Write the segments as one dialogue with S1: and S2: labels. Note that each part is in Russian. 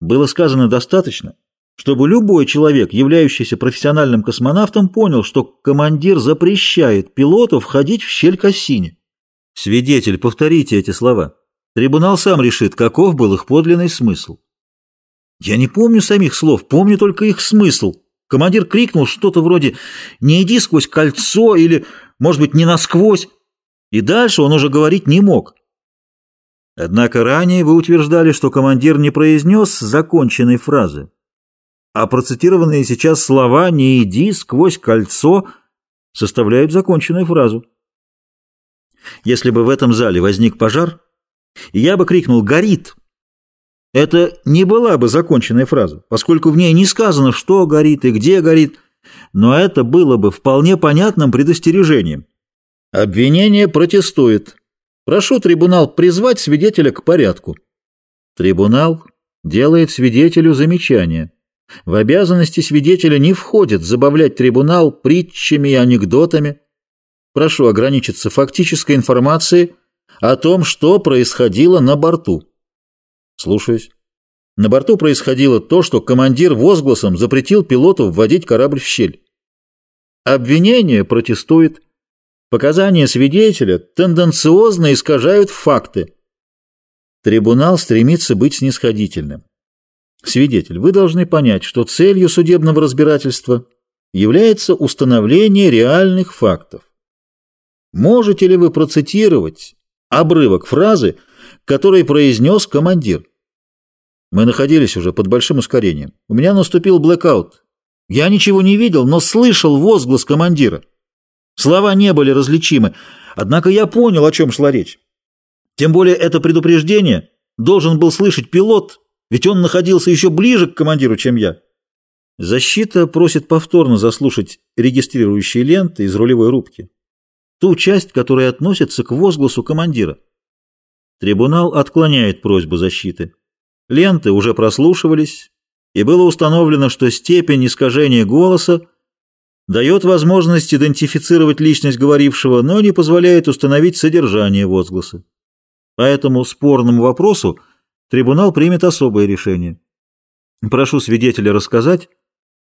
S1: было сказано достаточно, чтобы любой человек, являющийся профессиональным космонавтом, понял, что командир запрещает пилоту входить в щель Кассини. Свидетель, повторите эти слова. Трибунал сам решит, каков был их подлинный смысл. Я не помню самих слов, помню только их смысл. Командир крикнул что-то вроде «Не иди сквозь кольцо» или, может быть, «Не насквозь». И дальше он уже говорить не мог. Однако ранее вы утверждали, что командир не произнес законченной фразы, а процитированные сейчас слова «не иди сквозь кольцо» составляют законченную фразу. Если бы в этом зале возник пожар, я бы крикнул «горит!», это не была бы законченная фраза, поскольку в ней не сказано, что горит и где горит, но это было бы вполне понятным предостережением. Обвинение протестует. Прошу трибунал призвать свидетеля к порядку. Трибунал делает свидетелю замечание. В обязанности свидетеля не входит забавлять трибунал притчами и анекдотами. Прошу ограничиться фактической информацией о том, что происходило на борту. Слушаюсь. На борту происходило то, что командир возгласом запретил пилоту вводить корабль в щель. Обвинение протестует. Показания свидетеля тенденциозно искажают факты. Трибунал стремится быть снисходительным. Свидетель, вы должны понять, что целью судебного разбирательства является установление реальных фактов. Можете ли вы процитировать обрывок фразы, который произнес командир? Мы находились уже под большим ускорением. У меня наступил блэкаут. Я ничего не видел, но слышал возглас командира. Слова не были различимы, однако я понял, о чем шла речь. Тем более это предупреждение должен был слышать пилот, ведь он находился еще ближе к командиру, чем я. Защита просит повторно заслушать регистрирующие ленты из рулевой рубки. Ту часть, которая относится к возгласу командира. Трибунал отклоняет просьбу защиты. Ленты уже прослушивались, и было установлено, что степень искажения голоса дает возможность идентифицировать личность говорившего, но не позволяет установить содержание возгласа. По этому спорному вопросу трибунал примет особое решение. Прошу свидетеля рассказать,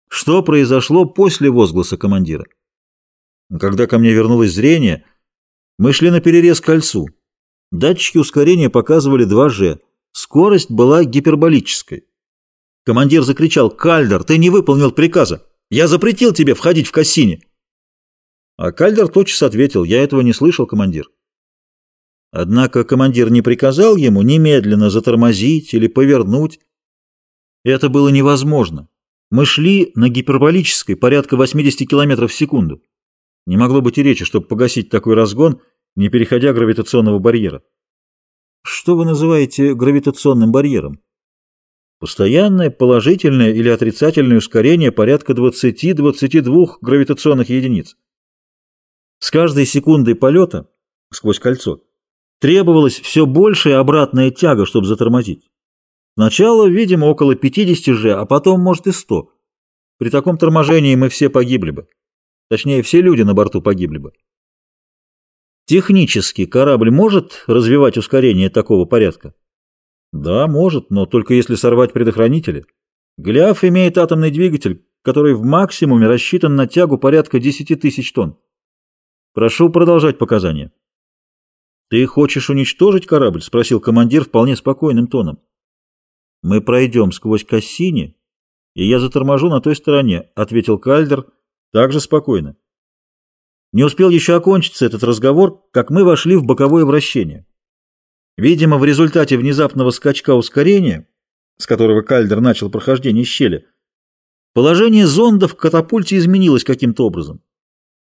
S1: что произошло после возгласа командира. Когда ко мне вернулось зрение, мы шли на перерез кольцу. Датчики ускорения показывали 2G. Скорость была гиперболической. Командир закричал «Кальдер, ты не выполнил приказа!» Я запретил тебе входить в Кассини. А Кальдер тотчас ответил, я этого не слышал, командир. Однако командир не приказал ему немедленно затормозить или повернуть. Это было невозможно. Мы шли на гиперболической порядка 80 км в секунду. Не могло быть и речи, чтобы погасить такой разгон, не переходя гравитационного барьера. Что вы называете гравитационным барьером? Постоянное положительное или отрицательное ускорение порядка 20-22 гравитационных единиц. С каждой секундой полета сквозь кольцо требовалась все большая обратная тяга, чтобы затормозить. Сначала, видимо, около 50 же, а потом, может, и 100. При таком торможении мы все погибли бы. Точнее, все люди на борту погибли бы. Технически корабль может развивать ускорение такого порядка? Да, может, но только если сорвать предохранители. Голиаф имеет атомный двигатель, который в максимуме рассчитан на тягу порядка 10 тысяч тонн. Прошу продолжать показания. «Ты хочешь уничтожить корабль?» — спросил командир вполне спокойным тоном. «Мы пройдем сквозь Кассини, и я заторможу на той стороне», — ответил Кальдер также спокойно. Не успел еще окончиться этот разговор, как мы вошли в боковое вращение. Видимо, в результате внезапного скачка ускорения, с которого Кальдер начал прохождение щели, положение зонда в катапульте изменилось каким-то образом.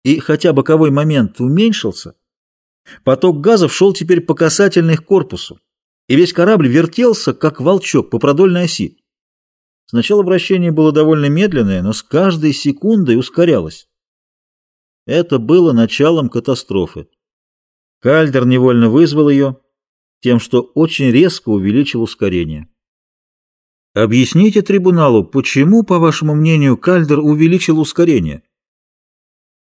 S1: И хотя боковой момент уменьшился, поток газов шел теперь по касательной к корпусу, и весь корабль вертелся, как волчок, по продольной оси. Сначала вращение было довольно медленное, но с каждой секундой ускорялось. Это было началом катастрофы. Кальдер невольно вызвал ее, тем, что очень резко увеличил ускорение. Объясните трибуналу, почему, по вашему мнению, Кальдер увеличил ускорение?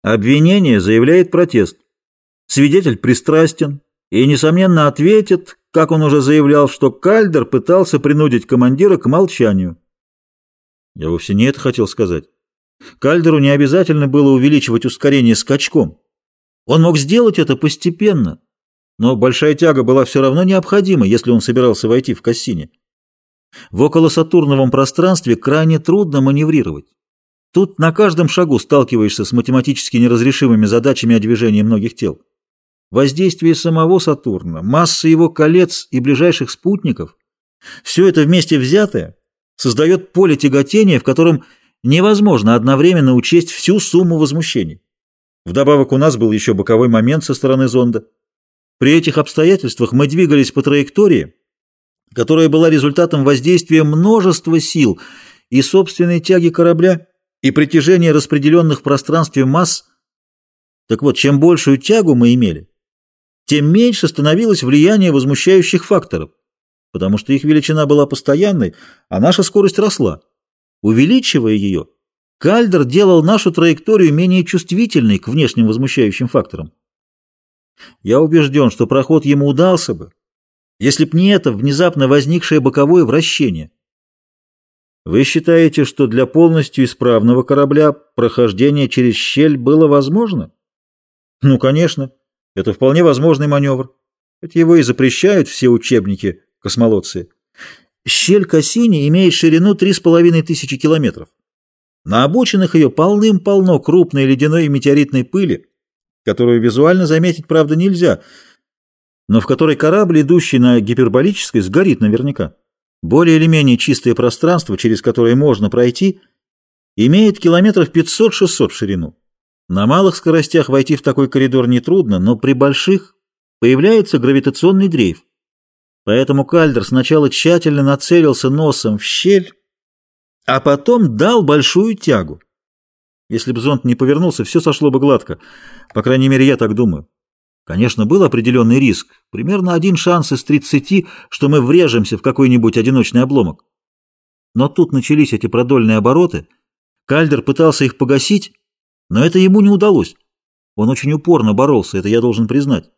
S1: Обвинение заявляет протест. Свидетель пристрастен и, несомненно, ответит, как он уже заявлял, что Кальдер пытался принудить командира к молчанию. Я вовсе не это хотел сказать. Кальдеру не обязательно было увеличивать ускорение скачком. Он мог сделать это постепенно, но большая тяга была все равно необходима, если он собирался войти в Кассине. В околосатурновом пространстве крайне трудно маневрировать. Тут на каждом шагу сталкиваешься с математически неразрешимыми задачами о движении многих тел. Воздействие самого Сатурна, массы его колец и ближайших спутников – все это вместе взятое создает поле тяготения, в котором невозможно одновременно учесть всю сумму возмущений. Вдобавок у нас был еще боковой момент со стороны зонда. При этих обстоятельствах мы двигались по траектории, которая была результатом воздействия множества сил и собственной тяги корабля, и притяжения распределенных в пространстве масс. Так вот, чем большую тягу мы имели, тем меньше становилось влияние возмущающих факторов, потому что их величина была постоянной, а наша скорость росла. Увеличивая ее, Кальдер делал нашу траекторию менее чувствительной к внешним возмущающим факторам. Я убежден, что проход ему удался бы, если б не это внезапно возникшее боковое вращение. Вы считаете, что для полностью исправного корабля прохождение через щель было возможно? Ну, конечно, это вполне возможный маневр. Хоть его и запрещают все учебники космолодцы. Щель Кассини имеет ширину 3,5 тысячи километров. На обочинах ее полным-полно крупной ледяной и метеоритной пыли, которую визуально заметить, правда, нельзя, но в которой корабль, идущий на гиперболической, сгорит наверняка. Более или менее чистое пространство, через которое можно пройти, имеет километров 500-600 в ширину. На малых скоростях войти в такой коридор нетрудно, но при больших появляется гравитационный дрейф. Поэтому Кальдер сначала тщательно нацелился носом в щель, а потом дал большую тягу. Если бы зонд не повернулся, все сошло бы гладко. По крайней мере, я так думаю. Конечно, был определенный риск, примерно один шанс из 30, что мы врежемся в какой-нибудь одиночный обломок. Но тут начались эти продольные обороты. Кальдер пытался их погасить, но это ему не удалось. Он очень упорно боролся, это я должен признать.